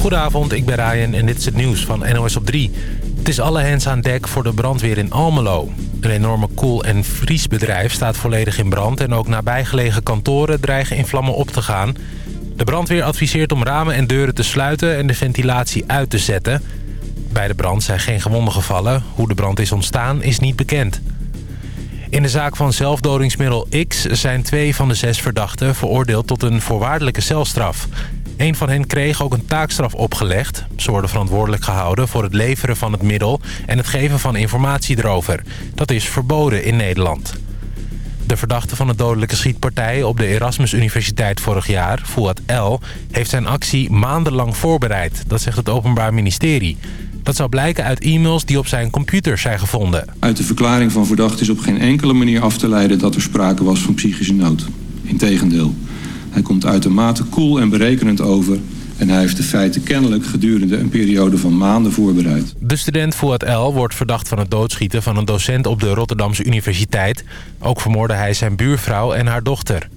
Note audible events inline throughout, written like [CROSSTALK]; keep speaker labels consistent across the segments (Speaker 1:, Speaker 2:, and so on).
Speaker 1: Goedenavond, ik ben Ryan en dit is het nieuws van NOS op 3. Het is alle hens aan dek voor de brandweer in Almelo. Een enorme koel- en vriesbedrijf staat volledig in brand... en ook nabijgelegen kantoren dreigen in vlammen op te gaan. De brandweer adviseert om ramen en deuren te sluiten... en de ventilatie uit te zetten. Bij de brand zijn geen gewonden gevallen. Hoe de brand is ontstaan is niet bekend. In de zaak van zelfdodingsmiddel X zijn twee van de zes verdachten... veroordeeld tot een voorwaardelijke celstraf... Een van hen kreeg ook een taakstraf opgelegd. Ze worden verantwoordelijk gehouden voor het leveren van het middel... en het geven van informatie erover. Dat is verboden in Nederland. De verdachte van de dodelijke schietpartij op de Erasmus Universiteit vorig jaar, Fouad L., heeft zijn actie maandenlang voorbereid. Dat zegt het Openbaar Ministerie. Dat zou blijken uit e-mails die op zijn computer zijn gevonden.
Speaker 2: Uit de verklaring van verdachte is op geen enkele manier af te leiden dat er sprake was van psychische nood. Integendeel. Hij komt uitermate koel en berekenend over... en hij heeft de feiten kennelijk gedurende een periode van maanden voorbereid.
Speaker 1: De student Fouad L. wordt verdacht van het doodschieten van een docent op de Rotterdamse Universiteit. Ook vermoorde hij zijn buurvrouw en haar dochter.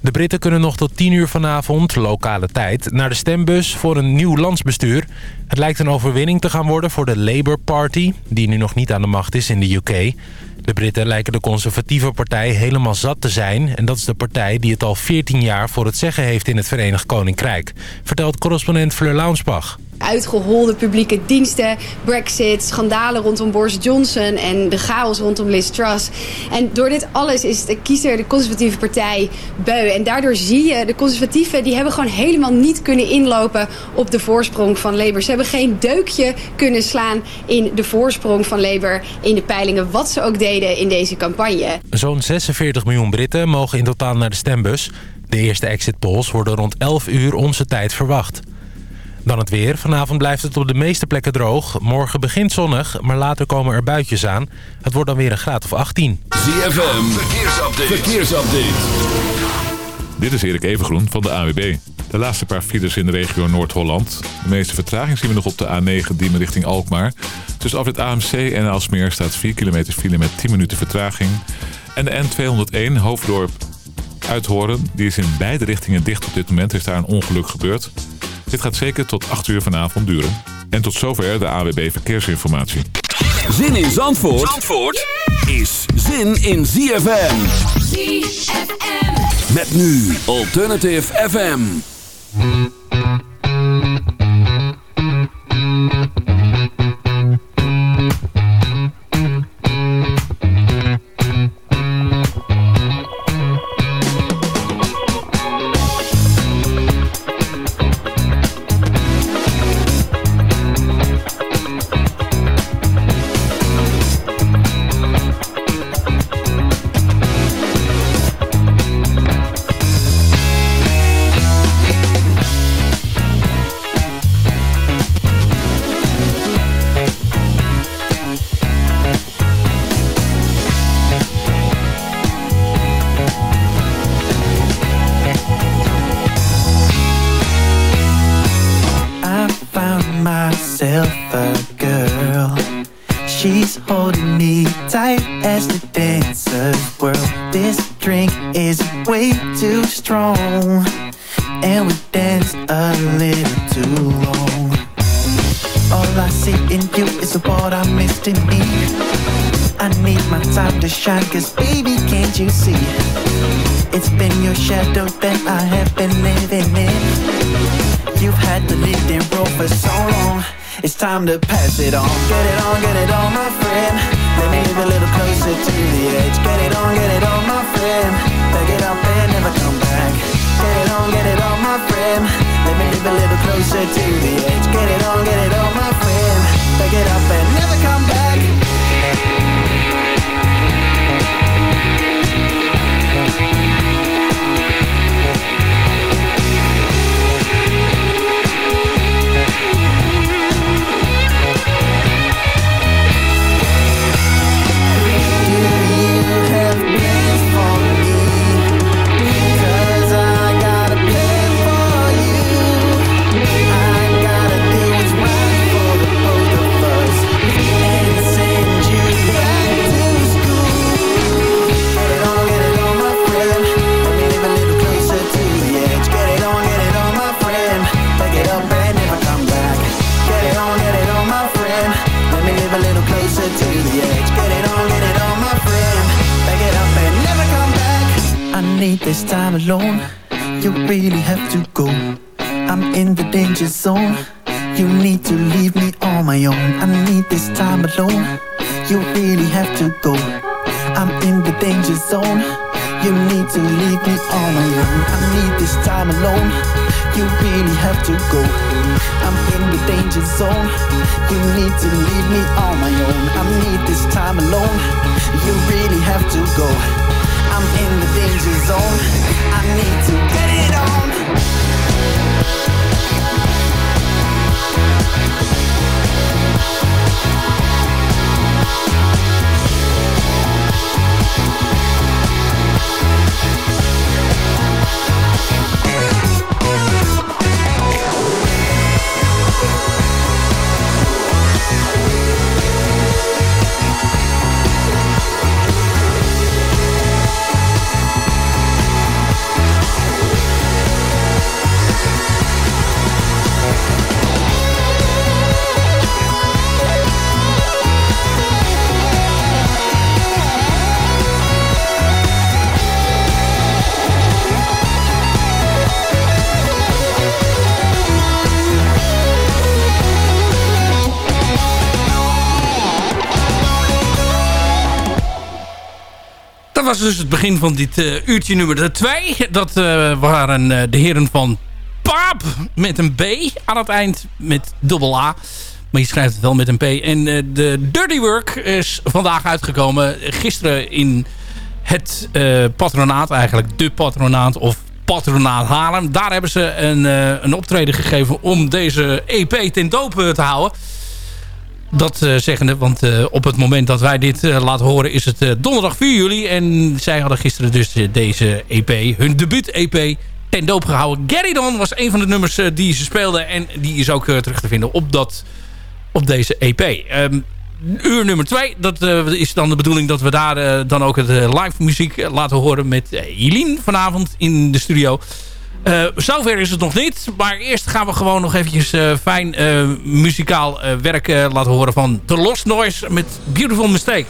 Speaker 1: De Britten kunnen nog tot 10 uur vanavond, lokale tijd, naar de stembus voor een nieuw landsbestuur. Het lijkt een overwinning te gaan worden voor de Labour Party, die nu nog niet aan de macht is in de UK. De Britten lijken de conservatieve partij helemaal zat te zijn... en dat is de partij die het al 14 jaar voor het zeggen heeft in het Verenigd Koninkrijk... vertelt correspondent Fleur Launsbach
Speaker 3: uitgeholde publieke diensten, brexit, schandalen rondom Boris Johnson en de chaos rondom Liz Truss. En door dit alles is de kiezer, de conservatieve partij, beu. En daardoor zie je, de conservatieven die hebben gewoon helemaal niet kunnen inlopen op de voorsprong van Labour. Ze hebben geen deukje kunnen slaan in de voorsprong van Labour in de peilingen, wat ze ook deden in deze campagne.
Speaker 1: Zo'n 46 miljoen Britten mogen in totaal naar de stembus. De eerste exit polls worden rond 11 uur onze tijd verwacht. Dan het weer. Vanavond blijft het op de meeste plekken droog. Morgen begint zonnig, maar later komen er buitjes aan. Het wordt dan weer een graad of 18.
Speaker 4: ZFM, verkeersupdate. verkeersupdate.
Speaker 5: Dit is Erik Evengroen van de AWB. De laatste paar files in de regio Noord-Holland. De meeste vertraging zien we nog op de A9 Diemen richting Alkmaar. Tussen af het AMC en Alsmeer staat 4 kilometer file met 10 minuten vertraging. En de N201 Hoofddorp Uithoren, die is in beide richtingen dicht op dit moment. Er is daar een ongeluk gebeurd. Dit gaat zeker tot 8 uur vanavond duren. En tot zover de AWB Verkeersinformatie.
Speaker 4: Zin in Zandvoort, Zandvoort is zin in ZFM. ZFM. Met nu Alternative FM.
Speaker 6: a little too long. All I see in you is what I missed in me. I need my time to shine cause baby can't you see? It's been your shadow that I have been living in. You've had the leading role for so long. It's time to pass it on. Get it on, get it on my friend. Let me move a little closer to the edge. Get it on, get it on my friend. Back it up and never come back. Get it on, get it on, my friend. Let me move a little closer to the edge. Get it on, get it on, my friend. Back it up and never come back need this time alone. You really have to go. I'm in the danger zone. You need to leave me on my own. I need this time alone. You really have to go. I'm in the danger zone. You need to leave me on my own. I need this time alone. You really have to go. I'm in the danger zone. You need to leave me on my own. I need this time alone. You really have to go. Danger zone. I need to get it on.
Speaker 7: Dus het begin van dit uh, uurtje nummer 2. Dat uh, waren uh, de heren van Paap met een B aan het eind met dubbel A. Maar je schrijft het wel met een P. En de Dirty Work is vandaag uitgekomen. Gisteren in het patronaat eigenlijk. De patronaat of patronaat Haarlem. Daar hebben ze een, een optreden gegeven om deze EP ten doop te houden. Dat uh, zeggende, want uh, op het moment dat wij dit uh, laten horen is het donderdag 4 juli. En zij hadden gisteren dus deze EP, hun debuut-EP, ten doop gehouden. Gary Don was een van de nummers die ze speelden. En die is ook terug te vinden op, dat, op deze EP. Um, uur nummer 2, dat is dan de bedoeling dat we daar dan ook het live muziek laten horen met Jelien vanavond in de studio. Uh, zover is het nog niet. Maar eerst gaan we gewoon nog eventjes uh, fijn uh, muzikaal werk laten horen van The Lost Noise met Beautiful Mistake.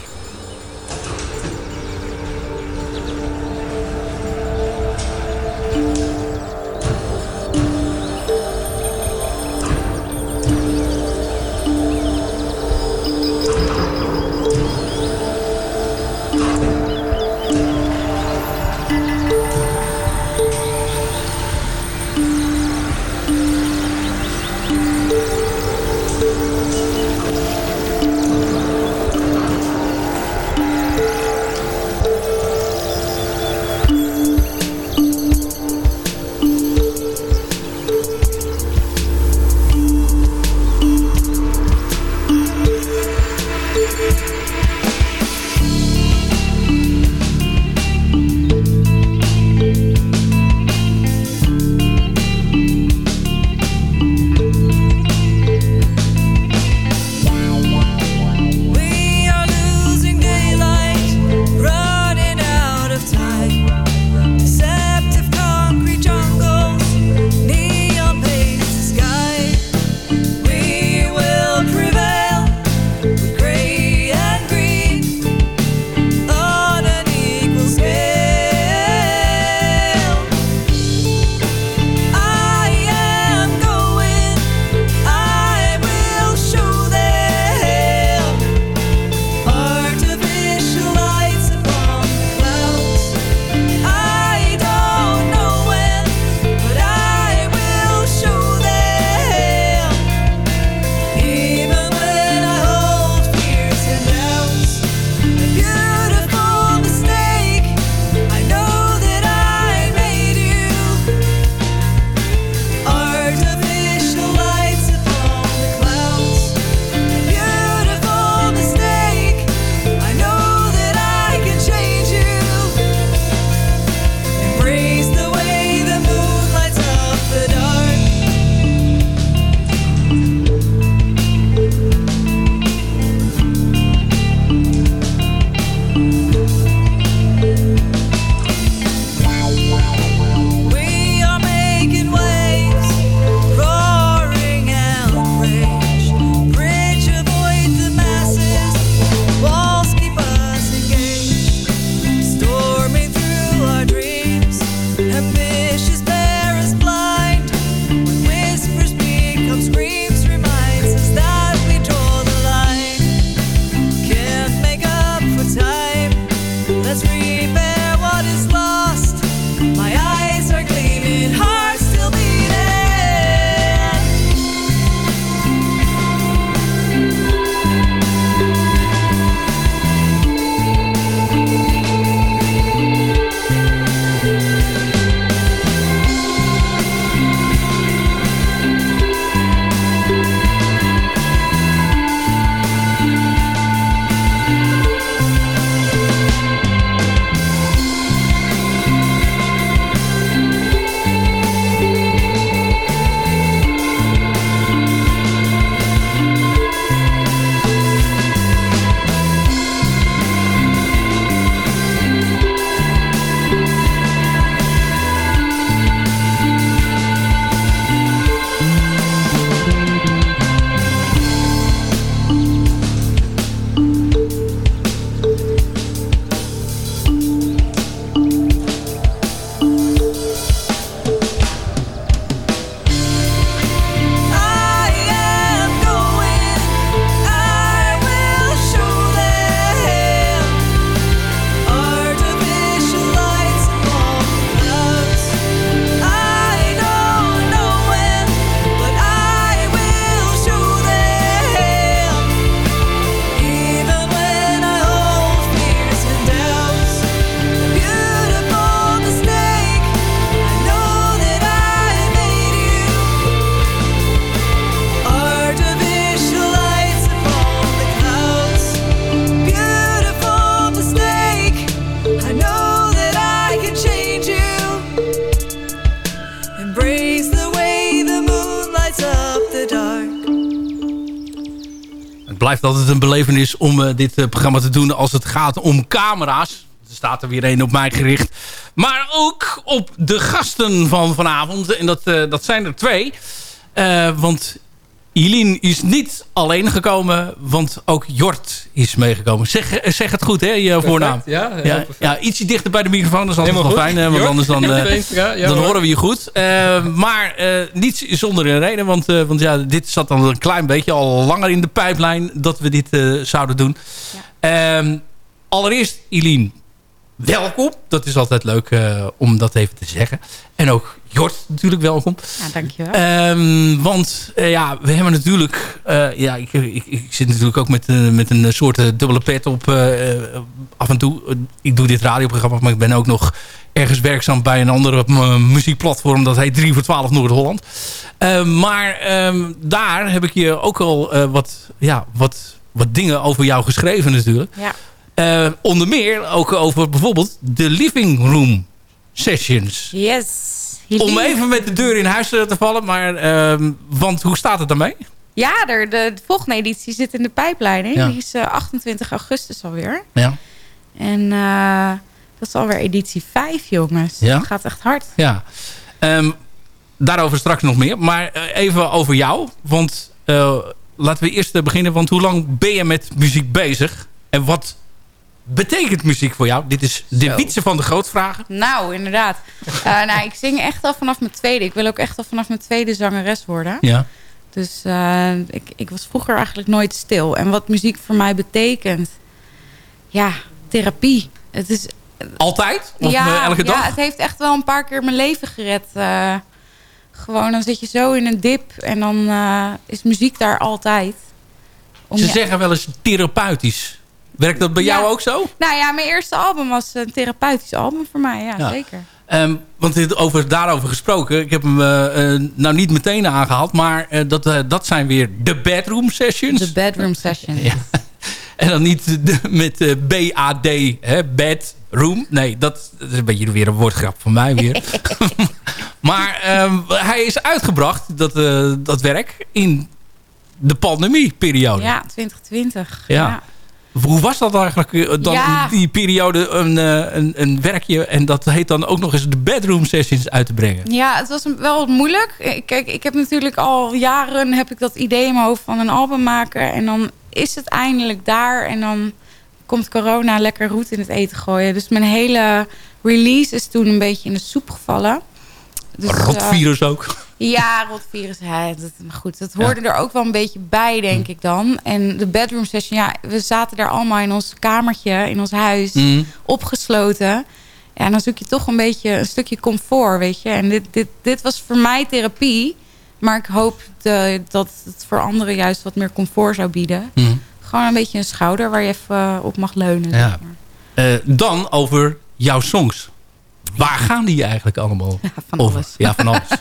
Speaker 7: Een belevenis om eh, dit eh, programma te doen als het gaat om camera's. Er staat er weer één op mij gericht. Maar ook op de gasten van vanavond. En dat, eh, dat zijn er twee. Want Jelien is niet alleen gekomen, want ook Jort is meegekomen. Zeg, eh, zeg het goed, hè, je voornaam.
Speaker 5: Ja,
Speaker 7: Ja, ja, ietsje dichter bij de microfoon, dat is altijd wel fijn. Hè, want anders dan, [LAUGHS] eh,
Speaker 5: ja,
Speaker 7: dan horen we je goed. Eh, maar eh, niet zonder een reden. Want, eh, want ja, dit zat dan een klein beetje al langer in de pijplijn dat we dit eh, zouden doen. Ehm, allereerst, Ilien, welkom. Dat is altijd leuk eh, om dat even te zeggen. En ook Jort natuurlijk welkom.
Speaker 8: Ja, dankjewel.
Speaker 7: Ehm, want eh, ja, we hebben natuurlijk... eh, ja, ik, ik, ik zit natuurlijk ook met, eh, met een soort dubbele pet op af en toe. Ik doe dit radioprogramma, maar ik ben ook nog ergens werkzaam bij een andere muziekplatform. Dat heet 3 voor 12 Noord-Holland. Eh, maar ehm, daar heb ik je ook al wat, ja, wat, wat dingen over jou geschreven natuurlijk.
Speaker 8: Ja.
Speaker 7: Onder meer ook over bijvoorbeeld de living room sessions.
Speaker 8: Yes.
Speaker 7: Om even met de deur in huis eh, te vallen. Maar, ehm, want hoe staat het daarmee?
Speaker 8: Ja, er, de, de volgende editie zit in de?
Speaker 7: Ja.
Speaker 8: Die is eh, 28 augustus alweer.
Speaker 7: Ja.
Speaker 8: En eh, dat is alweer editie 5, jongens.
Speaker 7: Ja?
Speaker 8: Het gaat echt hard.
Speaker 7: Ja. Ehm, daarover straks nog meer. Maar eh, even over jou. Want eh, laten we eerst eh, beginnen. Want hoe lang ben je met muziek bezig? En wat betekent muziek voor jou? Dit is de
Speaker 8: Zo.
Speaker 7: wietse van de grootvragen.
Speaker 8: Nou, inderdaad. Eh, [LAUGHS] nou, ik zing echt al vanaf mijn tweede. Ik wil ook echt al vanaf mijn tweede zangeres worden.
Speaker 7: Ja.
Speaker 8: Dus eh, ik, ik was vroeger eigenlijk nooit stil. En wat muziek voor mij betekent... Ja, therapie. Het is
Speaker 7: Altijd? Of
Speaker 8: ja,
Speaker 7: eh, elke
Speaker 8: ja,
Speaker 7: dag?
Speaker 8: het heeft echt wel een paar keer mijn leven gered. eh. gewoon, dan zit je zo in een dip en dan eh, is muziek daar altijd. Om
Speaker 7: Ze
Speaker 8: je-
Speaker 7: zeggen wel eens therapeutisch. Werkt dat bij
Speaker 8: Ja.
Speaker 7: jou ook zo?
Speaker 8: Nou ja, mijn eerste album was een therapeutisch album voor mij, ja,
Speaker 7: Ja.
Speaker 8: zeker.
Speaker 7: Ehm, want dit over, daarover gesproken. Ik heb hem eh, eh, nou niet meteen aangehaald. Maar eh, dat, dat zijn weer de bedroom sessions.
Speaker 8: De bedroom session.
Speaker 7: Ja. [LAUGHS] En dan niet de, met B-A-D, bedroom. Nee, dat, dat is een beetje weer een woordgrap van mij weer. [LAUGHS] maar ehm, hij is uitgebracht, dat, dat werk, in de pandemieperiode.
Speaker 8: Ja, 2020.
Speaker 7: Ja.
Speaker 8: Ja.
Speaker 7: Hoe was dat eigenlijk eh, dan
Speaker 8: Ja.
Speaker 7: die periode een, eh, een, een werkje... en dat heet dan ook nog eens de bedroom sessions uit te brengen?
Speaker 8: Ja, het was wel moeilijk. Kijk, ik heb natuurlijk al jaren heb ik dat idee in mijn hoofd van een album maken. En dan is het eindelijk daar. En dan komt corona lekker roet in het eten gooien. Dus mijn hele release is toen een beetje in de soep gevallen. Dus,
Speaker 7: Rotvirus ook.
Speaker 8: Ja, rotvirus. Ja, dat, maar goed, dat hoorde er ook wel een beetje bij, denk
Speaker 7: Hm.
Speaker 8: ik dan. En de bedroom session, ja, we zaten daar allemaal in ons kamertje, in ons huis,
Speaker 7: Mm.
Speaker 8: opgesloten. Ja, en dan zoek je toch een beetje een stukje comfort, weet je. En dit, dit, dit was voor mij therapie. Maar ik hoop de- dat het voor anderen juist wat meer comfort zou bieden.
Speaker 7: Mm.
Speaker 8: Gewoon een beetje een schouder waar je even eh, op mag leunen.
Speaker 7: Ja.
Speaker 8: zeg maar.
Speaker 7: Eh, dan over jouw songs. Waar gaan die eigenlijk allemaal [LAUGHS]
Speaker 8: van
Speaker 7: over?
Speaker 8: alles.
Speaker 7: Ja, van alles. [LAUGHS]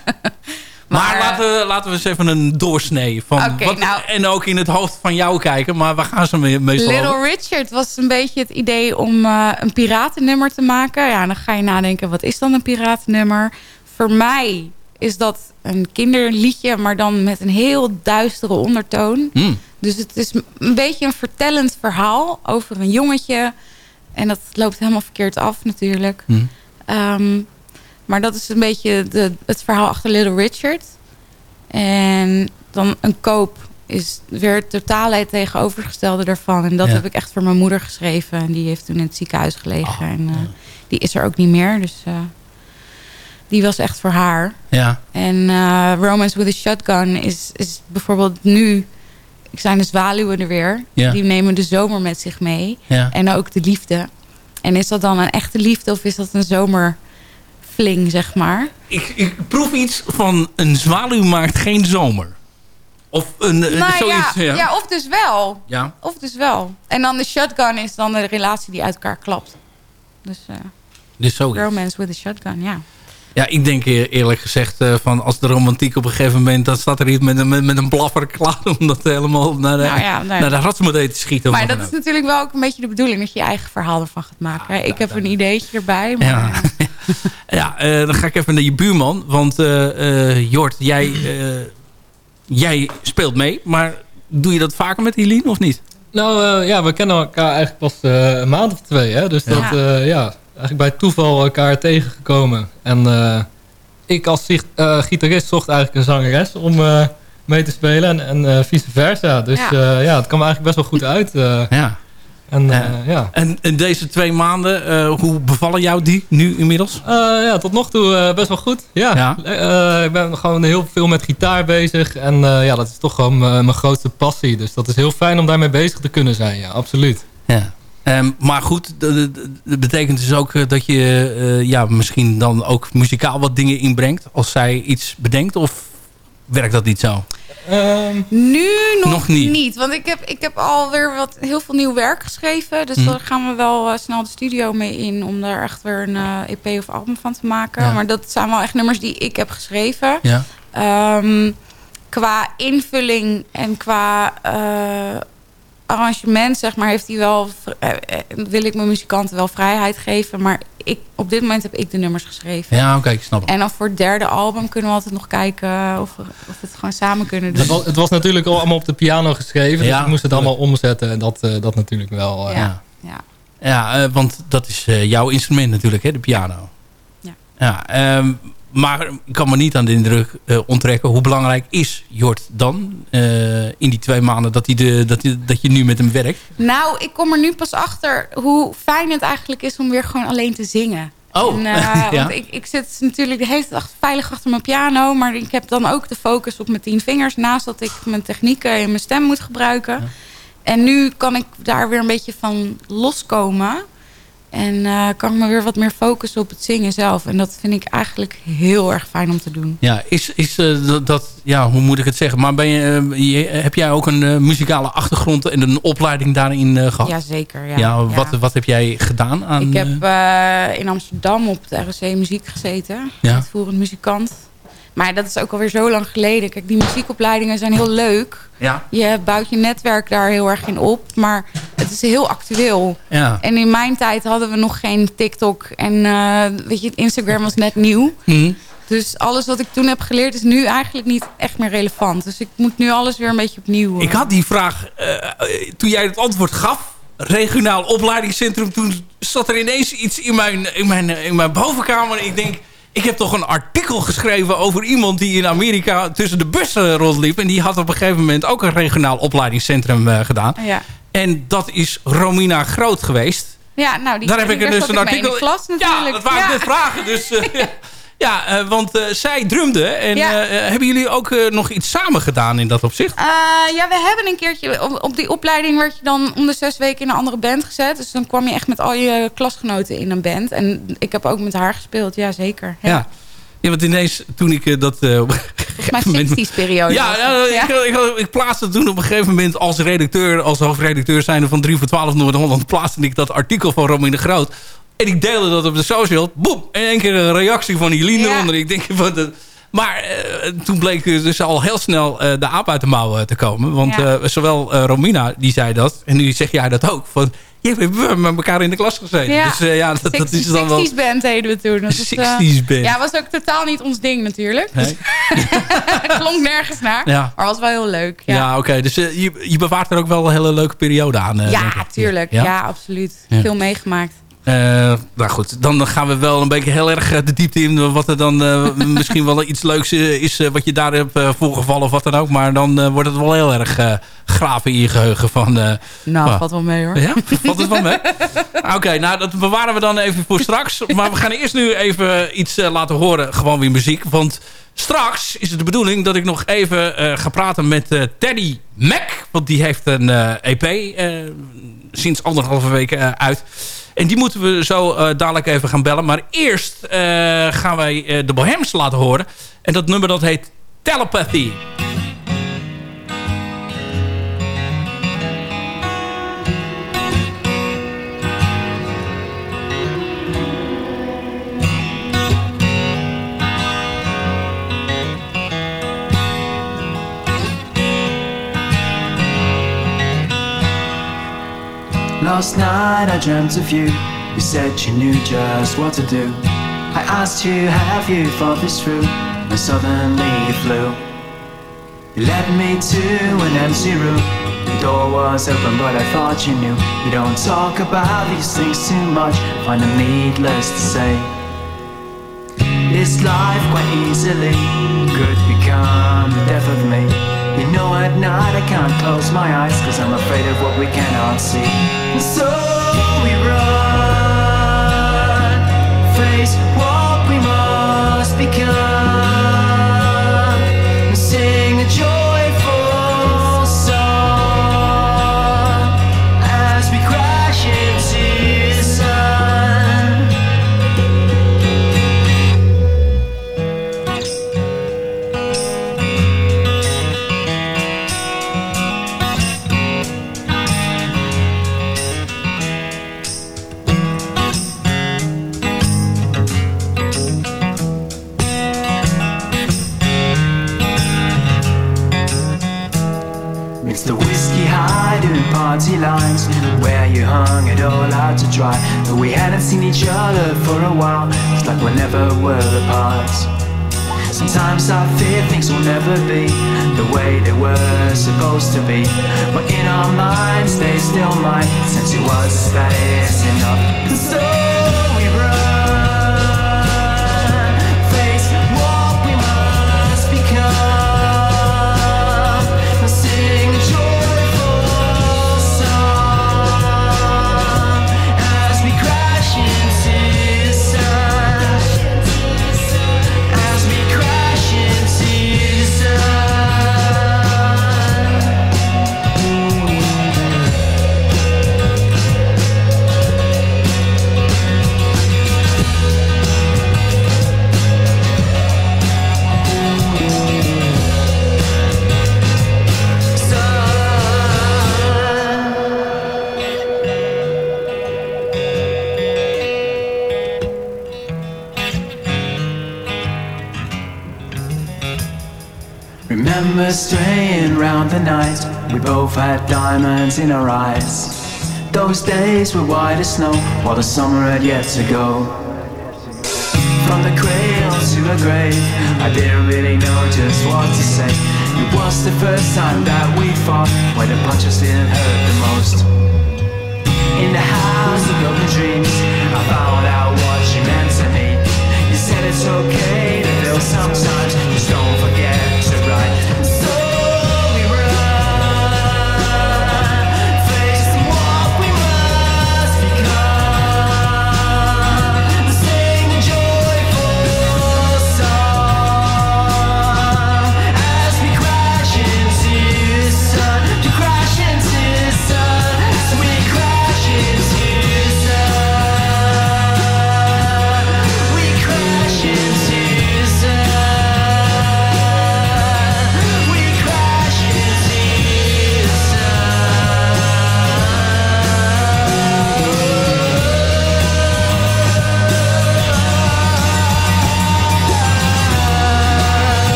Speaker 7: maar
Speaker 8: Maar,
Speaker 7: laten, we, laten we eens even een doorsnee van wat,
Speaker 8: nou-
Speaker 7: en ook in het hoofd van jou kijken. Maar waar gaan ze me- meestal over?
Speaker 8: Little Richard was een beetje het idee om eh, een piratennummer te maken. Ja, dan ga je nadenken, wat is dan een piratennummer? Voor mij is dat een kinderliedje, maar dan met een heel duistere ondertoon.
Speaker 7: Hmm.
Speaker 8: Dus het is een beetje een vertellend verhaal over een jongetje. En dat loopt helemaal verkeerd af natuurlijk.
Speaker 7: Hmm.
Speaker 8: Ehm, maar dat is een beetje de, het verhaal achter Little Richard. En dan een koop is weer het totale tegenovergestelde daarvan. En dat
Speaker 7: Ja.
Speaker 8: heb ik echt voor mijn moeder geschreven. En die heeft toen in het ziekenhuis gelegen.
Speaker 7: Oh,
Speaker 8: en eh, die is er ook niet meer. Dus eh, die was echt voor haar.
Speaker 7: Ja.
Speaker 8: En eh, Romance with a Shotgun is, is bijvoorbeeld nu... Ik zijn de zwaluwen er weer.
Speaker 7: Ja.
Speaker 8: Die nemen de zomer met zich mee.
Speaker 7: Ja.
Speaker 8: En ook de liefde. En is dat dan een echte liefde of is dat een zeg maar?
Speaker 7: Ik, ik proef iets van een zwaluw maakt geen zomer. Of een, een
Speaker 8: Nou
Speaker 7: zoiets.
Speaker 8: ja,
Speaker 7: Ja.
Speaker 8: ja, of dus wel.
Speaker 7: Ja.
Speaker 8: Of dus wel. En dan de shotgun is dan de relatie die uit elkaar klapt. Dus eh,
Speaker 7: Dus zoiets.
Speaker 8: romance with a shotgun, ja.
Speaker 7: Ja, ik denk eh, eerlijk gezegd eh, van als de romantiek op een gegeven moment... dan staat er iets met een, met, met een blaffer klaar om dat helemaal naar de,
Speaker 8: Nou ja, nee.
Speaker 7: naar de ratsmodee te schieten.
Speaker 8: Maar dat is natuurlijk wel ook een beetje de bedoeling... dat je je eigen verhaal ervan gaat maken. ik heb een ideetje erbij. Maar,
Speaker 7: Ja, [LAUGHS] ja eh, dan ga ik even naar je buurman. Want eh, eh, Jort, jij, eh, jij speelt mee. Maar Doe je dat vaker met Eline of niet?
Speaker 5: Nou ja, we kennen elkaar eigenlijk pas een maand of twee. Hè? Dus dat, ja, eigenlijk bij toeval elkaar tegengekomen. En ik als gitarist zocht eigenlijk een zangeres om mee te spelen. En, en vice versa. Dus ja. ja, het kwam eigenlijk best wel goed uit.
Speaker 7: ja. En, uh, ja. en, en, deze twee maanden, uh, hoe bevallen jou die nu inmiddels?
Speaker 5: Uh, ja, tot nog toe best wel goed. Ja. ja. ik ben gewoon heel veel met gitaar bezig. En ja, dat is toch gewoon mijn grootste passie. Dus dat is heel fijn om daarmee bezig te kunnen zijn. Ja, absoluut.
Speaker 7: Ja. Um, maar goed, dat, betekent dus ook dat je ja, misschien dan ook muzikaal wat dingen inbrengt. Als zij iets bedenkt of werkt dat niet zo?
Speaker 8: Um, nu nog, niet. Want ik heb, ik heb alweer wat, heel veel nieuw werk geschreven. Dus mm. daar gaan we wel uh, snel de studio mee in. Om daar echt weer een uh, eh, EP of album van te maken. Ja. Maar dat zijn wel echt nummers die ik heb geschreven. Ja. Um, qua invulling en qua uh, arrangement, zeg maar, heeft hij wel, uh, wil ik mijn muzikanten wel vrijheid geven. Maar ik, op dit moment heb ik de nummers geschreven.
Speaker 7: Ja, oké, ik snap het.
Speaker 8: En dan voor het derde album kunnen we altijd nog kijken of, we, of we het gewoon samen kunnen doen.
Speaker 5: Het was, het was natuurlijk al allemaal op de piano geschreven. Ja, dus ik moest het allemaal omzetten. En dat, uh, dat natuurlijk wel.
Speaker 8: Uh, ja, ja.
Speaker 7: ja want dat is jouw instrument natuurlijk, hè, de piano. Ja. ja um, maar ik kan me niet aan de indruk uh, onttrekken. Hoe belangrijk is Jort dan uh, in die twee maanden dat, hij de, dat, hij, dat je nu met hem werkt?
Speaker 8: Nou, ik kom er nu pas achter hoe fijn het eigenlijk is om weer gewoon alleen te zingen.
Speaker 7: Oh, en, [LAUGHS] uh,
Speaker 8: ja. want ik, ik zit natuurlijk de hele tijd veilig achter mijn piano. Maar ik heb dan ook de focus op mijn tien vingers. Naast dat ik mijn technieken en mijn stem moet gebruiken. Ja. En nu kan ik daar weer een beetje van loskomen. En uh, kan ik me weer wat meer focussen op het zingen zelf. En dat vind ik eigenlijk heel erg fijn om te doen.
Speaker 7: Ja, is, is uh, dat, ja, hoe moet ik het zeggen? Maar ben je, je heb jij ook een muzikale achtergrond en een opleiding daarin gehad?
Speaker 8: Jazeker, ja.
Speaker 7: ja, wat, wat heb jij gedaan? Aan,
Speaker 8: ik heb in Amsterdam op de RSC Muziek gezeten. Ja. Uitvoerend muzikant. Maar dat is ook alweer zo lang geleden. Kijk, die muziekopleidingen zijn heel leuk. Ja. Je bouwt je netwerk daar heel erg in op. Maar het is heel actueel. Ja. En in mijn tijd hadden we nog geen TikTok. En uh, weet je, Instagram was net nieuw. Mm. Dus alles wat ik toen heb geleerd is nu eigenlijk niet echt meer relevant. Dus ik moet nu alles weer een beetje opnieuw...
Speaker 7: Ik had die vraag, uh, toen jij het antwoord gaf... regionaal opleidingscentrum... toen zat er ineens iets in mijn, in mijn, in mijn bovenkamer. Ik denk ik heb toch een artikel geschreven over iemand die in Amerika tussen de bussen rondliep. En die had op een gegeven moment ook een regionaal opleidingscentrum uh, gedaan. Ja. En dat is Romina Groot geweest.
Speaker 8: Ja, nou, die
Speaker 7: daar heb ik dus een artikel.
Speaker 8: In klas, natuurlijk.
Speaker 7: Ja, dat waren ja. net vragen. Dus [LAUGHS] [LAUGHS] uh, Ja, uh, want uh, zij drumde. En ja. uh, hebben jullie ook nog iets samen gedaan in dat opzicht?
Speaker 8: ja, we hebben een keertje... Op, op, die opleiding werd je dan om de zes weken in een andere band gezet. Dus dan kwam je echt met al je klasgenoten in een band. En ik heb ook met haar gespeeld, ja zeker.
Speaker 7: Ja. ja. Ja, want ineens toen ik dat... Uh,
Speaker 8: mijn 60's periode.
Speaker 7: Ja, ja, Ik, ik, ik, plaatste toen op een gegeven moment als redacteur... als hoofdredacteur zijnde van 3 voor 12 Noord-Holland... plaatste ik dat artikel van Romine Groot... En ik deelde dat op de social. Boem! In één keer een reactie van Jelien ja. eronder. Ik denk [LAUGHS] van... De, maar uh, toen bleek dus al heel snel uh, de aap uit de mouw uh, te komen. Want ja. zowel Romina, die zei dat. En nu zeg jij dat ook. Van, je hebt met elkaar in de klas gezeten. Ja. Dus ja, dat, dat is dan wel...
Speaker 8: 60's band deden we toen.
Speaker 7: 60's band.
Speaker 8: Ja, was ook totaal niet ons ding natuurlijk. Nee. [LAUGHS] Klonk nergens naar. Ja. Maar was wel heel leuk. Ja,
Speaker 7: ja oké. Okay. Dus je, je bewaart er ook wel een hele leuke periode aan.
Speaker 8: ja, tuurlijk. Ja, absoluut. Veel meegemaakt.
Speaker 7: Uh, nou goed, dan gaan we wel een beetje heel erg eh, de diepte in. Wat er dan uh, [LAUGHS] misschien wel iets leuks is wat je daar hebt voorgevallen of wat dan ook. Maar dan wordt het wel heel erg graven in je geheugen. Van,
Speaker 8: nou, valt wel mee hoor.
Speaker 7: Ja, valt het wel mee? [LAUGHS] Oké, nou dat bewaren we dan even voor straks. Maar we gaan eerst nu even iets laten horen. Gewoon weer muziek. Want straks is het de bedoeling dat ik nog even ga praten met Teddy Mac. Want die heeft een EP sinds anderhalve weken uit. En die moeten we zo uh, dadelijk even gaan bellen. Maar eerst uh, gaan wij uh, de Bohems laten horen. En dat nummer dat heet Telepathy.
Speaker 6: Last night I dreamt of you. You said you knew just what to do. I asked you, have you thought this through? And suddenly you flew. You led me to an empty room. The door was open, but I thought you knew. We don't talk about these things too much. Find them needless to say. This life quite easily could become night I can't close my eyes, cause I'm afraid of what we cannot see. And so we run, face what we must become, it to dry But we hadn't seen each other for a while. It's like we never were apart. Sometimes I fear things will never be The way they were supposed to be. But in our minds they still might. Since to us that is enough. So Remember straying round the night. We both had diamonds in our eyes. Those days were white as snow While the summer had yet to go. From the cradle to the grave I didn't really know just what to say. It was the first time that we fought Where the punches didn't hurt the most. In the house of broken dreams I found out what you meant to me. You said it's okay to feel sometimes Just don't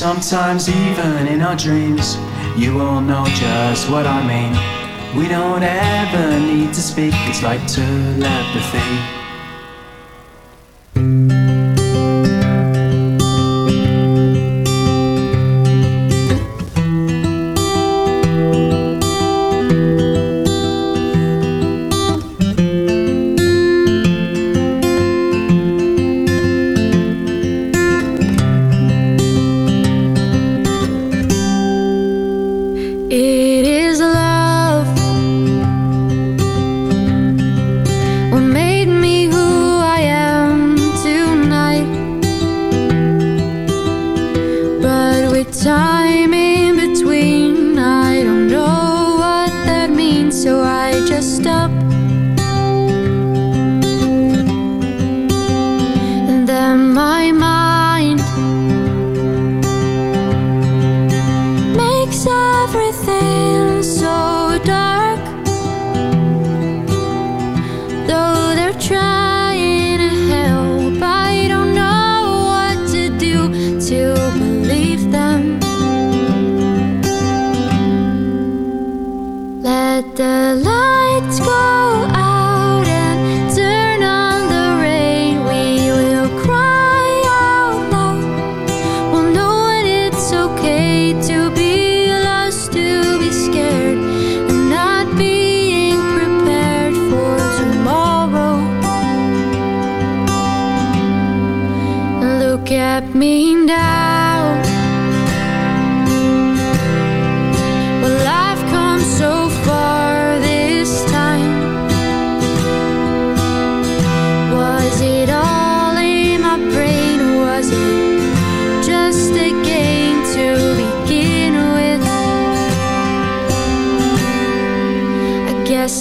Speaker 6: Sometimes even in our dreams You will know just what I mean. We don't ever need to speak It's like telepathy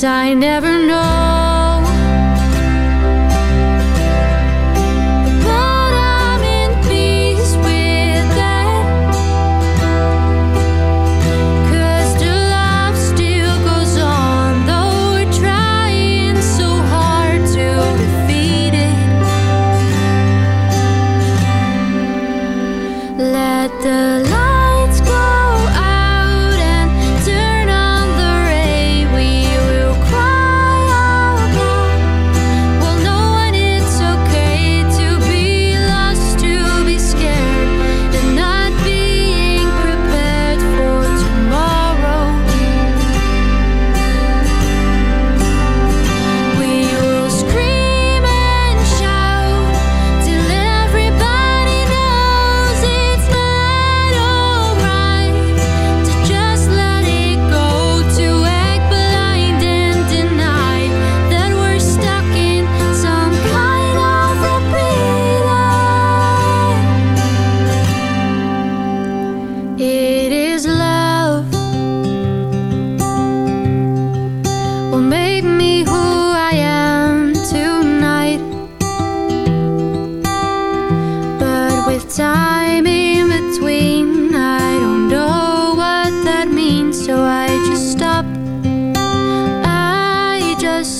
Speaker 9: I never know.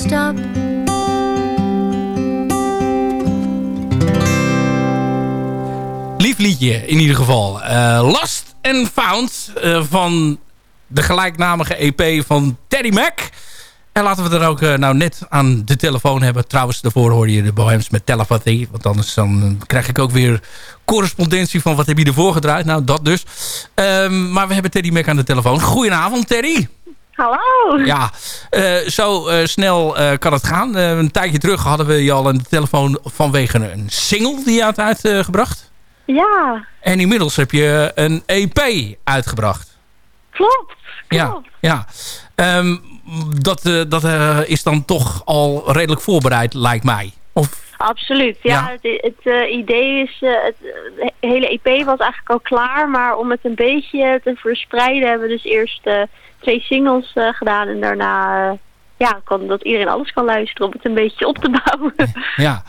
Speaker 9: Stop.
Speaker 7: Lief liedje in ieder geval. Eh, Lost and Found eh, van de gelijknamige EP van Teddy Mac. En laten we er ook eh, nou net aan de telefoon hebben. Trouwens, daarvoor hoorde je de Bohems met Telepathy. Want anders dan krijg ik ook weer correspondentie van wat heb je ervoor gedraaid. Nou, dat dus. Ehm, maar we hebben Teddy Mac aan de telefoon. Goedenavond, Teddy.
Speaker 10: Hallo.
Speaker 7: Ja, eh, zo eh, snel eh, kan het gaan. Een tijdje terug hadden we je al aan de telefoon vanwege een single die je had uitgebracht.
Speaker 10: Ja,
Speaker 7: En inmiddels heb je een EP uitgebracht.
Speaker 10: klopt.
Speaker 7: Ja, ja. Ehm, dat dat is dan toch al redelijk voorbereid, lijkt mij. Of,
Speaker 10: Absoluut. Ja,
Speaker 7: Ja.
Speaker 10: het, het idee is, het eh, hele EP was eigenlijk al klaar, maar om het een beetje te verspreiden hebben we dus eerst twee singles eh, gedaan en daarna eh, ja, kan, dat iedereen alles kan luisteren om het een beetje op te bouwen. [LAUGHS]
Speaker 7: ja.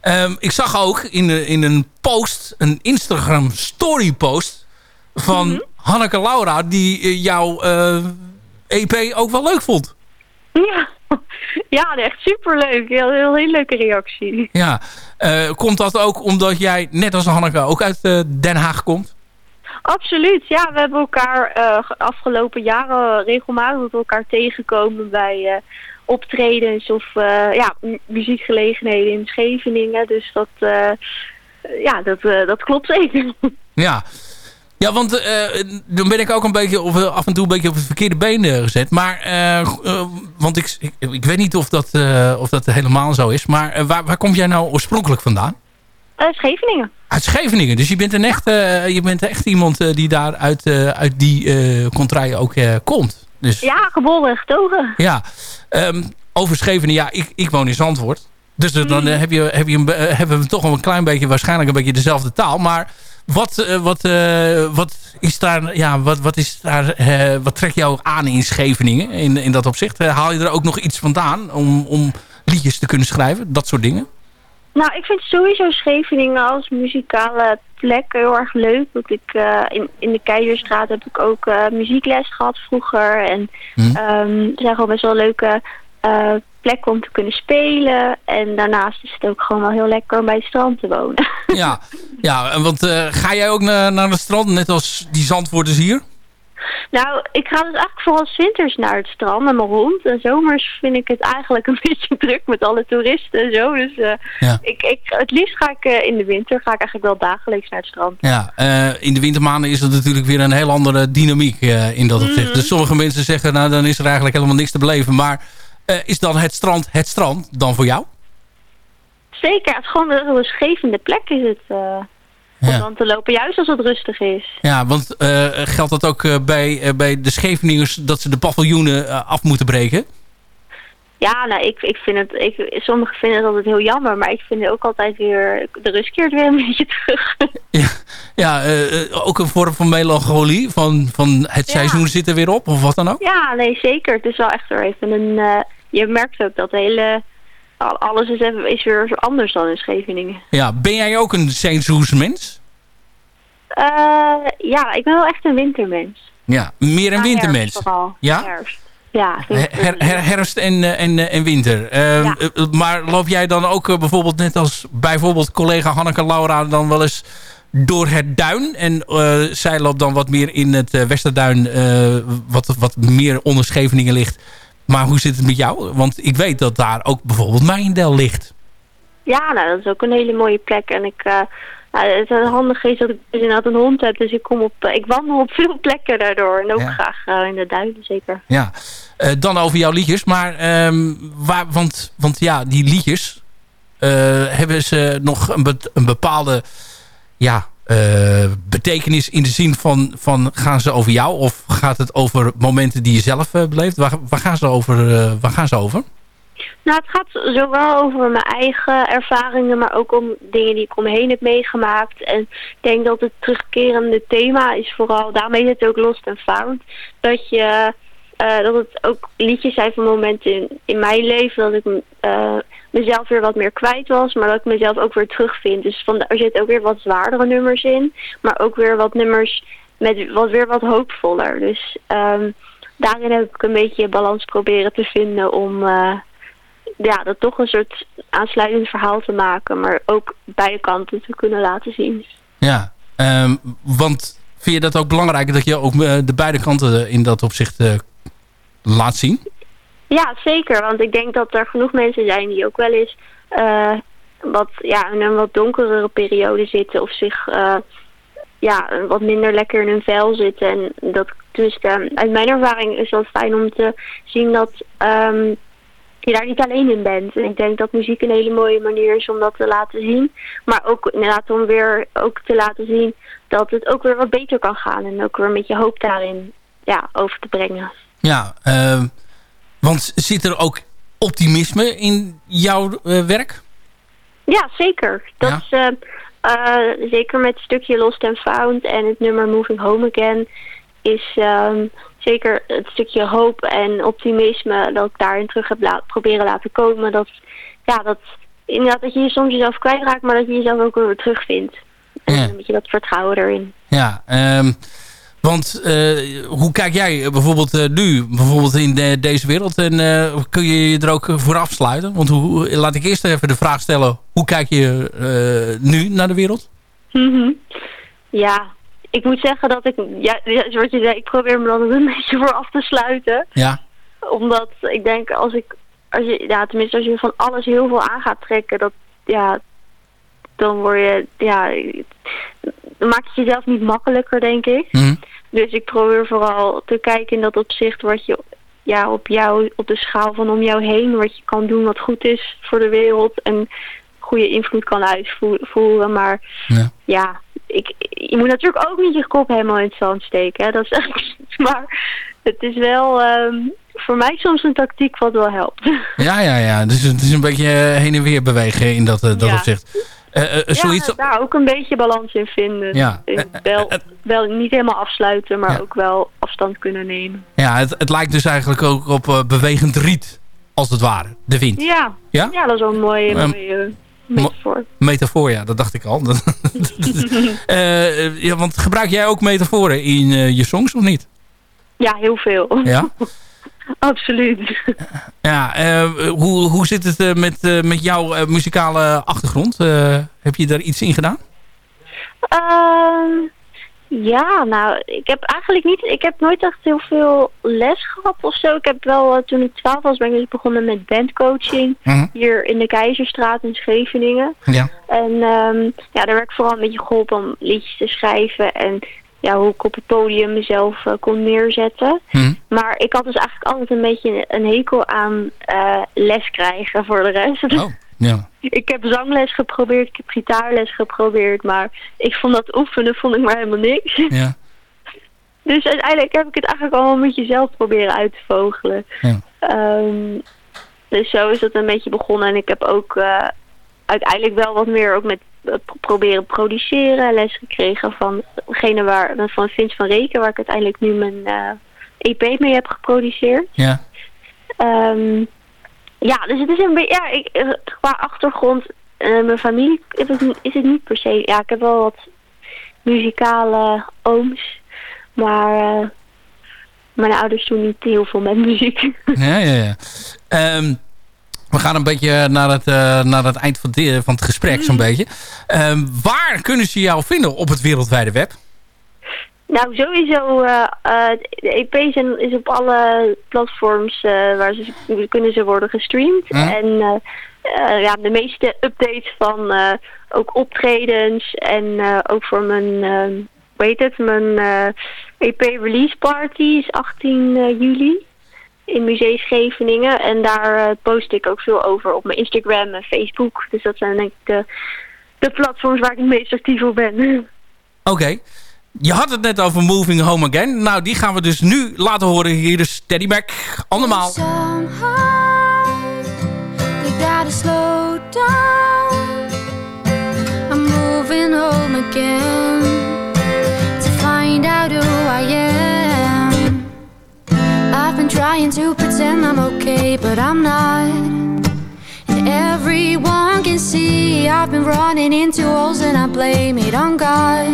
Speaker 7: Ehm, ik zag ook in, de- in een post, een Instagram story post van
Speaker 10: Mhm.
Speaker 7: Hanneke Laura, die eh, jouw EP ook wel leuk vond.
Speaker 10: ja. ja, echt superleuk. Heel, heel, heel leuke reactie.
Speaker 7: Ja. Komt dat ook omdat jij, net als Hanneke, ook uit Den Haag komt?
Speaker 10: Absoluut, ja. We hebben elkaar eh, ge- afgelopen jaren regelmatig met elkaar tegengekomen bij eh, optredens of eh, ja, mu- muziekgelegenheden in Scheveningen. Dus dat, eh, ja, dat, eh, dat klopt zeker. [LAUGHS]
Speaker 7: Ja. Ja, want eh, dan ben ik ook een beetje of, eh, af en toe een beetje op het verkeerde been eh, gezet. Maar, eh, eh, want ik, ik, ik weet niet of dat, eh, of dat helemaal zo is. Maar eh, waar, waar kom jij nou oorspronkelijk vandaan?
Speaker 10: Eh, Scheveningen.
Speaker 7: Uit Scheveningen. Dus je bent een echt, eh, je bent echt iemand eh, die daar uit, eh, uit die contraille ook komt. Dus
Speaker 10: Ja, geboren en getogen.
Speaker 7: ja. Ehm, over Scheveningen, ja, ik, ik woon in Zandvoort. Dus dan eh, heb je, heb je hebben we toch wel een klein beetje, waarschijnlijk een beetje dezelfde taal. Maar wat, wat, wat is daar, ja, wat, wat is daar, wat trekt jou aan in Scheveningen in, in dat opzicht? Haal je er ook nog iets vandaan om, om liedjes te kunnen schrijven? Dat soort dingen?
Speaker 10: Nou, ik vind sowieso Scheveningen als muzikale plek heel erg leuk. Want ik, eh, in, in de Keizerstraat heb ik ook eh, muziekles gehad vroeger. En
Speaker 7: Hm.
Speaker 10: ehm, er zijn gewoon best wel leuke eh, plekken om te kunnen spelen. En daarnaast is het ook gewoon wel heel lekker om bij het strand te wonen.
Speaker 7: Ja, ja en want ga jij ook naar, naar het strand, net als die Zandvoorters hier?
Speaker 10: Nou, ik ga dus eigenlijk vooral winters naar het strand met mijn hond. En zomers vind ik het eigenlijk een [LAUGHS] beetje druk met alle toeristen en zo. Dus eh,
Speaker 7: Ja.
Speaker 10: ik, ik, het liefst ga ik eh, in de winter ga ik eigenlijk wel dagelijks naar het strand.
Speaker 7: Ja, eh, in de wintermaanden is het natuurlijk weer een heel andere dynamiek in dat opzicht.
Speaker 10: Mhm.
Speaker 7: Dus sommige mensen zeggen, nou dan is er eigenlijk helemaal niks te beleven. Maar is dan het strand het strand dan voor jou?
Speaker 10: Zeker, het is gewoon een rustgevende plek is het. Om
Speaker 7: Ja.
Speaker 10: dan te lopen, juist als het rustig is.
Speaker 7: Ja, want eh, geldt dat ook eh, bij, eh, bij de Scheveningers dat ze de paviljoenen af moeten breken?
Speaker 10: Ja, nou, ik, ik vind het, ik, sommigen vinden het altijd heel jammer, maar ik vind het ook altijd weer, de rust keert weer een [LAUGHS] beetje terug.
Speaker 7: Ja, eh, ook een vorm van melancholie, van, van het seizoen zit er weer op, of wat dan ook?
Speaker 10: Ja, nee, zeker. Het is wel echt weer even een, je merkt ook dat hele, alles is, even, is weer zo anders dan in Scheveningen.
Speaker 7: Ja, ben jij ook een seizoensmens?
Speaker 10: Eh, ja, ik ben wel echt een wintermens.
Speaker 7: Ja, meer een
Speaker 10: Ja,
Speaker 7: wintermens.
Speaker 10: herfst vooral.
Speaker 7: Ja?
Speaker 10: Herfst. Ja,
Speaker 7: Her- her- her- herfst en, eh, en, eh, en winter. Eh,
Speaker 10: Ja.
Speaker 7: eh, maar loop jij dan ook bijvoorbeeld net als bijvoorbeeld collega Hanneke Laura dan wel eens door het duin? En eh, zij loopt dan wat meer in het Westerduin, wat, wat meer onder Scheveningen ligt. Maar hoe zit het met jou? Want ik weet dat daar ook bijvoorbeeld Mijndel ligt.
Speaker 10: Ja, nou, dat is ook een hele mooie plek. En ik, eh, nou, het handige is dat ik dus inderdaad een hond heb. Dus ik, kom op, eh, ik wandel op [LAUGHS] veel plekken daardoor. En ook
Speaker 7: Ja.
Speaker 10: graag eh, in de duinen, zeker.
Speaker 7: Ja, dan over jouw liedjes. Maar ehm, waar, want, want ja, die liedjes hebben ze nog een, be- een bepaalde ja, betekenis in de zin van, van gaan ze over jou of gaat het over momenten die je zelf eh, beleeft? Waar, gaan ze over, eh, waar gaan ze over?
Speaker 10: Nou, het gaat zowel over mijn eigen ervaringen, maar ook om dingen die ik om me heen heb meegemaakt. En ik denk dat het terugkerende thema is vooral, daarmee is het ook Lost and Found, dat je... eh, dat het ook liedjes zijn van momenten in, mijn leven dat ik eh, mezelf weer wat meer kwijt was, maar dat ik mezelf ook weer terugvind. Dus van, er zitten ook weer wat zwaardere nummers in, maar ook weer wat nummers met wat weer wat hoopvoller. Dus ehm, daarin heb ik een beetje balans proberen te vinden om eh, ja, dat toch een soort aansluitend verhaal te maken, maar ook beide kanten te kunnen laten zien.
Speaker 7: Ja, ehm, want vind je dat ook belangrijk dat je ook de beide kanten in dat opzicht laat zien?
Speaker 10: Ja, zeker. Want ik denk dat er genoeg mensen zijn die ook wel eens eh, wat, ja, in een wat donkerere periode zitten. Of zich eh, ja, wat minder lekker in hun vel zitten. En dat, dus eh, uit mijn ervaring is het fijn om te zien dat ehm, je daar niet alleen in bent. En ik denk dat muziek een hele mooie manier is om dat te laten zien. Maar ook inderdaad om weer ook te laten zien dat het ook weer wat beter kan gaan. En ook weer een beetje hoop daarin ja, over te brengen.
Speaker 7: Ja, ehm, want zit er ook optimisme in jouw eh, werk?
Speaker 10: Ja, zeker. Dat is eh, eh, zeker met het stukje Lost and Found en het nummer Moving Home Again is ehm, zeker het stukje hoop en optimisme dat ik daarin terug heb la proberen laten komen. Dat, ja, dat, inderdaad, dat je je soms jezelf kwijtraakt, maar dat je jezelf ook weer terugvindt. En een beetje dat vertrouwen erin.
Speaker 7: Ja, ehm, want eh, hoe kijk jij bijvoorbeeld eh, nu bijvoorbeeld in de- deze wereld? En eh, kun je je er ook voor afsluiten? Want hoe, laat ik eerst even de vraag stellen. Hoe kijk je eh, nu naar de wereld?
Speaker 10: Mhm. Ja, ik moet zeggen dat ik, ja, ja, zoals je zei, ik probeer me dan een [LAUGHS] beetje voor af te sluiten.
Speaker 7: Ja.
Speaker 10: Omdat ik denk, als ik, als je, ja, tenminste als je van alles heel veel aan gaat trekken, dat, ja, dan word je, ja, dan maak je jezelf niet makkelijker, denk ik.
Speaker 7: Mhm.
Speaker 10: Dus ik probeer vooral te kijken in dat opzicht wat je, ja, op jou, op de schaal van om jou heen, wat je kan doen wat goed is voor de wereld en goede invloed kan uitvoeren. Maar
Speaker 7: Ja.
Speaker 10: ja, ik, je moet natuurlijk ook niet je kop helemaal in het zand steken. Hè? Dat is echt, [LAUGHS] maar het is wel ehm, voor mij soms een tactiek wat wel helpt. [LAUGHS]
Speaker 7: Ja, ja, ja. Dus het is een beetje heen en weer bewegen in dat, eh, dat
Speaker 10: Ja.
Speaker 7: opzicht. Eh, eh, zoiets,
Speaker 10: Ja, daar ook een beetje balans in vinden.
Speaker 7: Ja.
Speaker 10: Wel, wel niet helemaal afsluiten, maar ook wel afstand kunnen nemen.
Speaker 7: ja, het, het lijkt dus eigenlijk ook op eh, bewegend riet, als het ware. De wind.
Speaker 10: Ja,
Speaker 7: Ja?
Speaker 10: ja dat is wel een mooie,
Speaker 7: Ehm,
Speaker 10: mooie metafoor.
Speaker 7: Metafoor, ja, dat dacht ik al. [LAUGHS] [LAUGHS] Eh, ja, want gebruik jij ook metaforen in eh, je songs of niet?
Speaker 10: Ja, heel veel.
Speaker 7: Ja? [LAUGHS]
Speaker 10: Absoluut.
Speaker 7: Ja, eh, hoe, hoe zit het eh, met, eh, met jouw muzikale achtergrond? Heb je daar iets in gedaan?
Speaker 10: Ehm, ja, nou, ik heb eigenlijk niet, ik heb nooit echt heel veel les gehad of zo. Ik heb wel, toen ik 12 was, ben ik dus begonnen met bandcoaching.
Speaker 7: Mhm.
Speaker 10: Hier in de Keizerstraat in Scheveningen.
Speaker 7: Ja.
Speaker 10: En ehm, ja, daar werd ik vooral een beetje geholpen om liedjes te schrijven en ja, hoe ik op het podium mezelf eh, kon neerzetten.
Speaker 7: Mhm.
Speaker 10: Maar ik had dus eigenlijk altijd een beetje een hekel aan eh, les krijgen voor de rest.
Speaker 7: Oh, Ja. [LAUGHS]
Speaker 10: Ik heb zangles geprobeerd, ik heb gitaarles geprobeerd, maar ik vond dat oefenen vond ik maar helemaal niks.
Speaker 7: Ja. [LAUGHS]
Speaker 10: Dus uiteindelijk heb ik het eigenlijk allemaal met jezelf proberen uit te vogelen.
Speaker 7: Ja.
Speaker 10: Ehm, dus zo is dat een beetje begonnen. En ik heb ook eh, uiteindelijk wel wat meer ook met proberen produceren. Les gekregen van degene waar, van Vince van Reken, waar ik uiteindelijk nu mijn eh, EP mee heb geproduceerd.
Speaker 7: Ja.
Speaker 10: Ehm, ja, dus het is een beetje, ja, ik, eh, qua achtergrond, eh, mijn familie is het, niet- is het niet per se, ja, ik heb wel wat muzikale ooms, maar eh, mijn ouders doen niet heel veel met muziek.
Speaker 7: Ja, ja, ja. Ehm, we gaan een beetje naar het, eh, naar het eind van, di- van het gesprek, zo'n beetje. Ehm, waar kunnen ze jou vinden op het wereldwijde web?
Speaker 10: Nou, sowieso, eh, eh, de EP zijn, is op alle platforms eh, waar ze kunnen ze worden gestreamd.
Speaker 11: Hm.
Speaker 10: En eh, eh, ja, de meeste updates van eh, ook optredens en eh, ook voor mijn, eh, hoe heet het, mijn eh, EP release party is 18 eh, juli in Museum Scheveningen. En daar eh, post ik ook veel over op mijn Instagram en Facebook. Dus dat zijn denk ik de, de platforms waar ik het meest actief op ben.
Speaker 7: Oké. Je had het net over Moving Home Again. Nou, die gaan we dus nu laten horen. Hier is Teddy Mac. Allemaal.
Speaker 9: Slow down. I'm moving home again trying to pretend I'm okay, but I'm not. And everyone can see I've been running into walls and I blame it on God.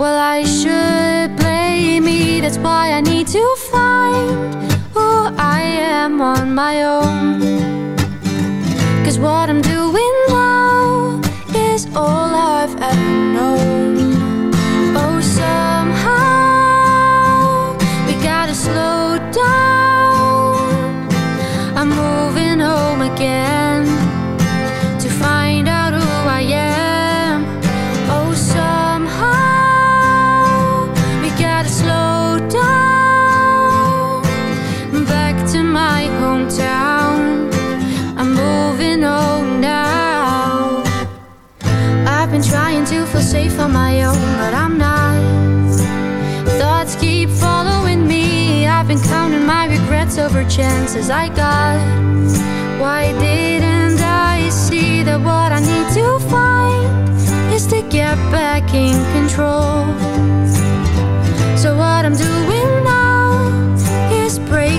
Speaker 9: Well, I should blame me, that's why I need to find who I am on my own. Cause what I'm doing now is all I've ever again to find out who I am. Oh, somehow we gotta slow down. Back to my hometown. I'm moving home now. I've been trying to feel safe on my own, but I'm not. Thoughts keep following me. I've been counting my regrets over chances I got. Why didn't I see that what I need to find is to get back in control? So what I'm doing now is break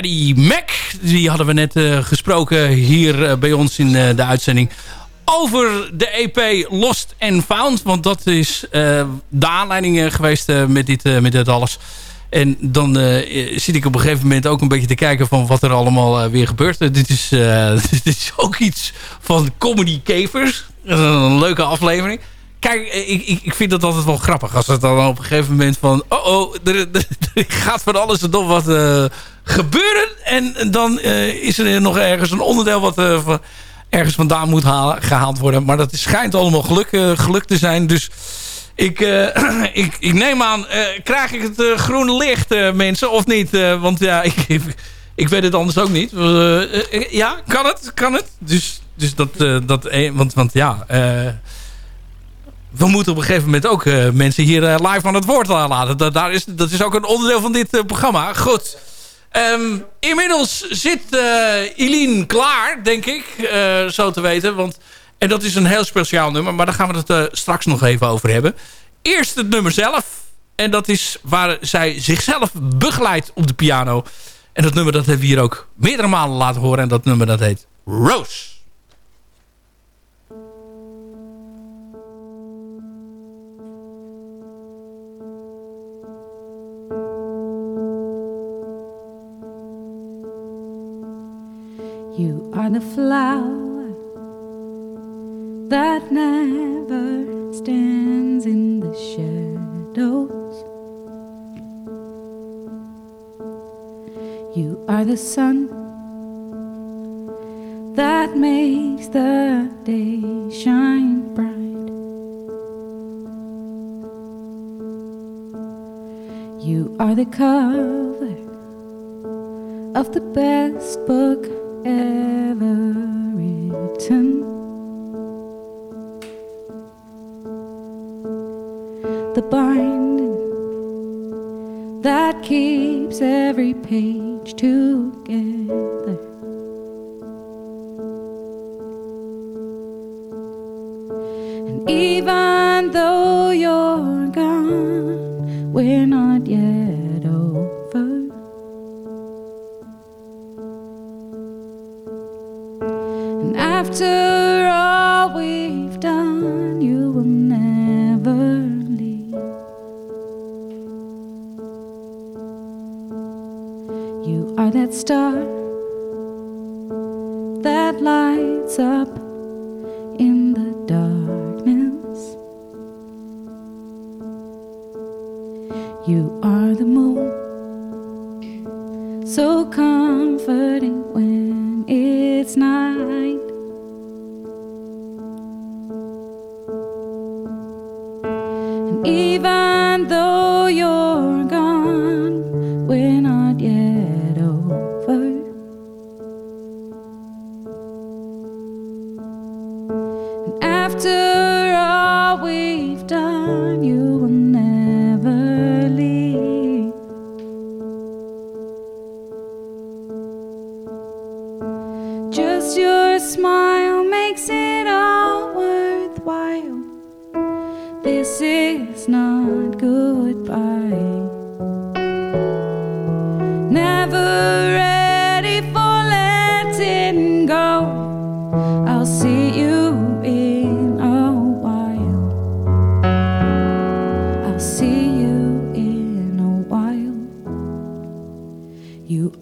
Speaker 7: Teddy Mac. Die hadden we net eh, gesproken hier eh, bij ons in eh, de uitzending. over de EP Lost and Found. Want dat is de aanleiding geweest met, dit, met dit alles. En dan zit ik op een gegeven moment ook een beetje te kijken van wat er allemaal weer gebeurt. Dit, is, [LAUGHS] dit is ook iets van Comedy Kevers. Een leuke aflevering. Kijk, ik, ik, vind dat altijd wel grappig. Als het dan op een gegeven moment van... Oh, oh, er, gaat van alles en wat gebeuren. En dan eh, is er nog ergens een onderdeel wat eh, ergens vandaan moet halen, gehaald worden. Maar dat schijnt allemaal geluk, eh, geluk te zijn. Dus ik, [CLEARS THROAT] ik, ik neem aan, krijg ik het groene licht, mensen, of niet? Want ja, [LAUGHS] ik, ik, weet het anders ook niet. Ja, kan het? Kan het? Dus, dus dat... dat want, want ja... we moeten op een gegeven moment ook mensen hier live aan het woord laten. Dat, daar is, dat is ook een onderdeel van dit programma. Goed. Ehm, inmiddels zit uh, klaar, denk ik. eh, zo te weten. Want, en dat is een heel speciaal nummer. Maar daar gaan we het eh, straks nog even over hebben. Eerst het nummer zelf. En dat is waar zij zichzelf begeleidt op de piano. En dat nummer dat hebben we hier ook meerdere malen laten horen. En dat nummer dat heet Rose.
Speaker 11: You are the flower that never stands in the shadows. You are the sun that makes the day shine bright. You are the cover of the best book ever written. The binding that keeps every page together.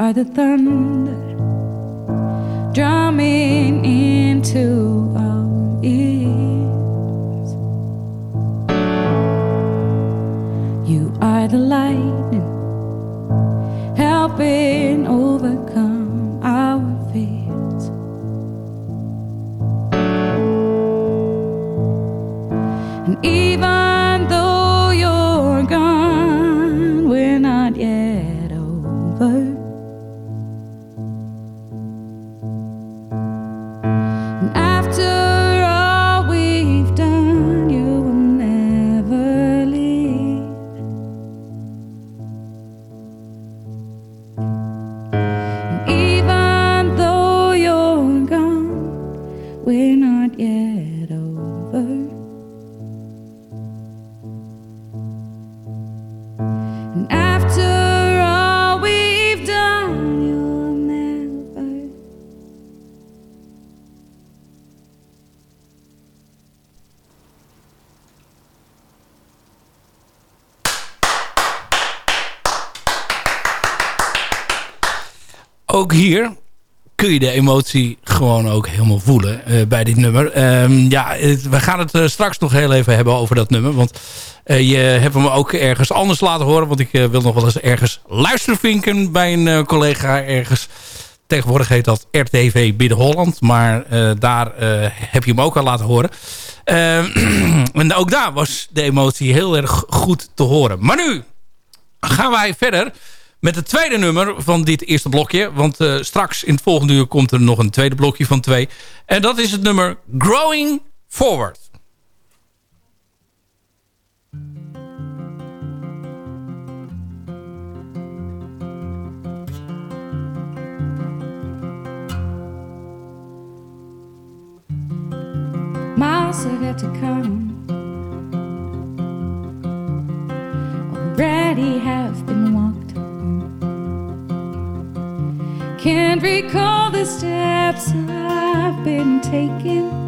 Speaker 11: Are the thunder drumming into our ears. You are the lightning
Speaker 7: ook hier kun je de emotie gewoon ook helemaal voelen eh, bij dit nummer. Ehm, ja, we gaan het eh, straks nog heel even hebben over dat nummer. Want eh, je hebt hem ook ergens anders laten horen. Want ik wil nog wel eens ergens luistervinken bij een collega ergens. Tegenwoordig heet dat RTV Bidden Holland. Maar daar heb je hem ook al laten horen. Ehm, [CLEARS THROAT] en ook daar was de emotie heel erg goed te horen. Maar nu gaan wij verder met het tweede nummer van dit eerste blokje. Want eh, straks in het volgende uur komt er nog een tweede blokje van twee. En dat is het nummer Growing Forward.
Speaker 11: miles have to come. Already have been Can't recall the steps I've been taking.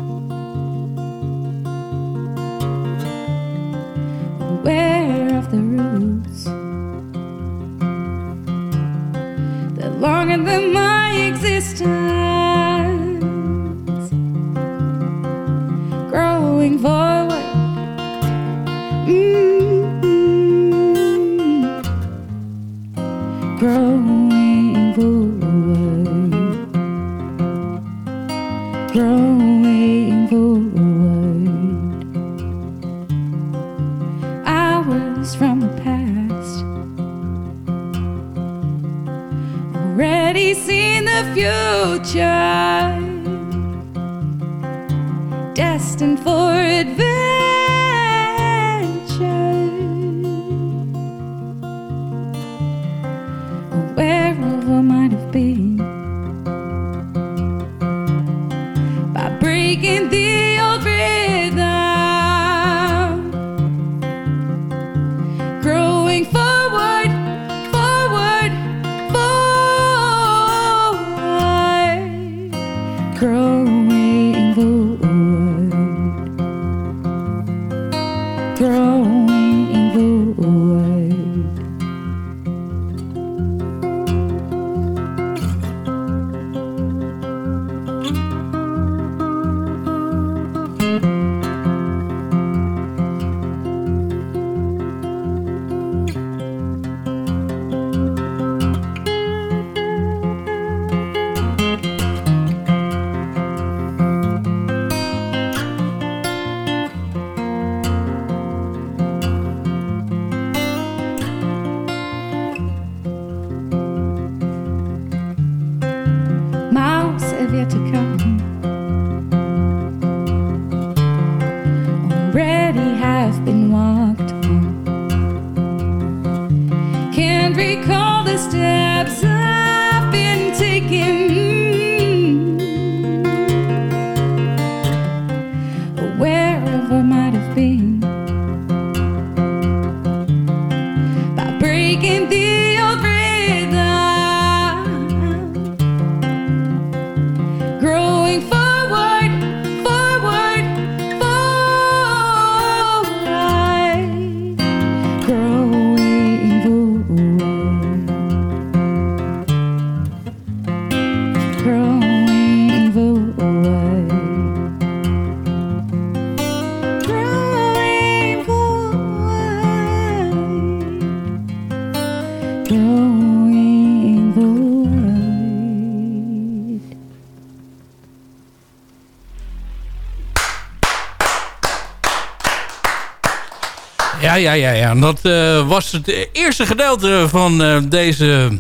Speaker 7: Ja, ja, ja. En Dat eh, was het eerste gedeelte van eh, deze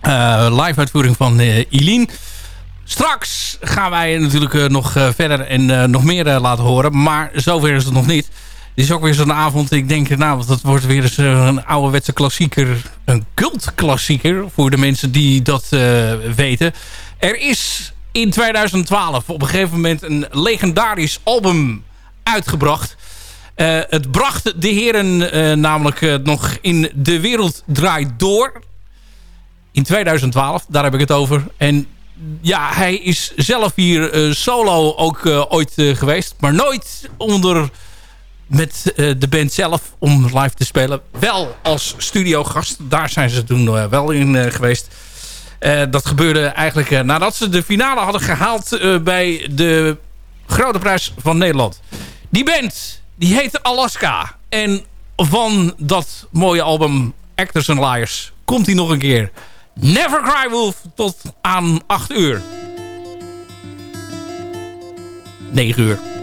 Speaker 7: eh, live-uitvoering van eh Eileen. Straks gaan wij natuurlijk nog verder en nog meer laten horen. Maar zover is het nog niet. Het is ook weer zo'n avond. Ik denk, nou, dat wordt weer eens een ouderwetse klassieker. Een cultklassieker voor de mensen die dat weten. Er is in 2012 op een gegeven moment een legendarisch album uitgebracht. Eh, het bracht de heren eh, namelijk eh, nog in De Wereld Draait Door. In 2012, daar heb ik het over. En ja, hij is zelf hier solo ook ooit geweest. Maar nooit onder met de band zelf om live te spelen. Wel als studiogast. Daar zijn ze toen wel in geweest.
Speaker 6: dat gebeurde eigenlijk nadat ze de finale hadden gehaald bij de Grote Prijs van Nederland. Die band die heet Alaska. En van dat mooie album Actors and Liars komt hij nog een keer. Never Cry Wolf tot aan 8 uur. 9 uur.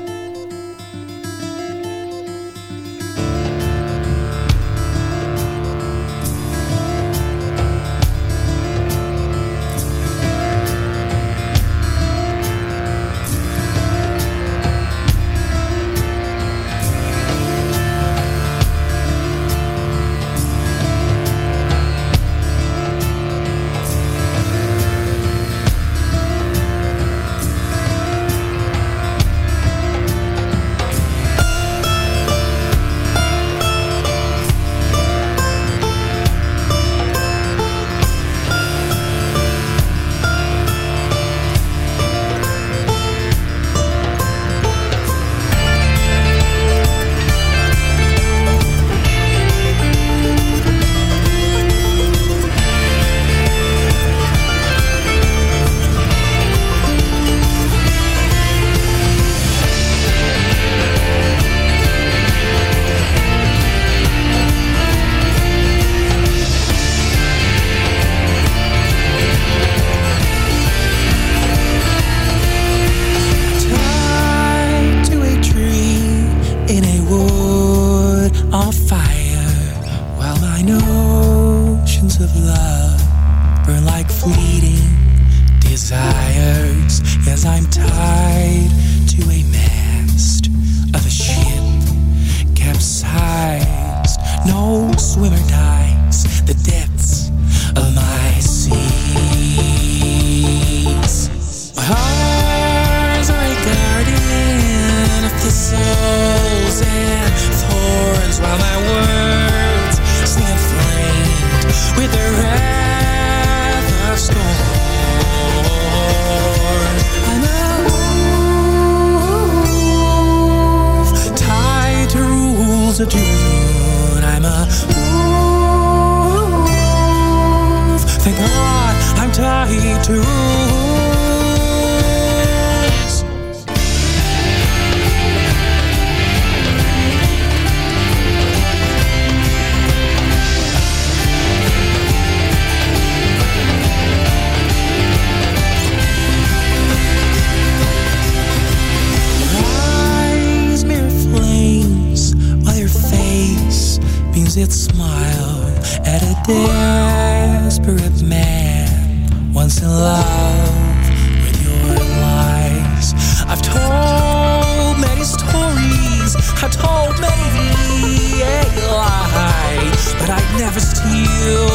Speaker 12: never steal.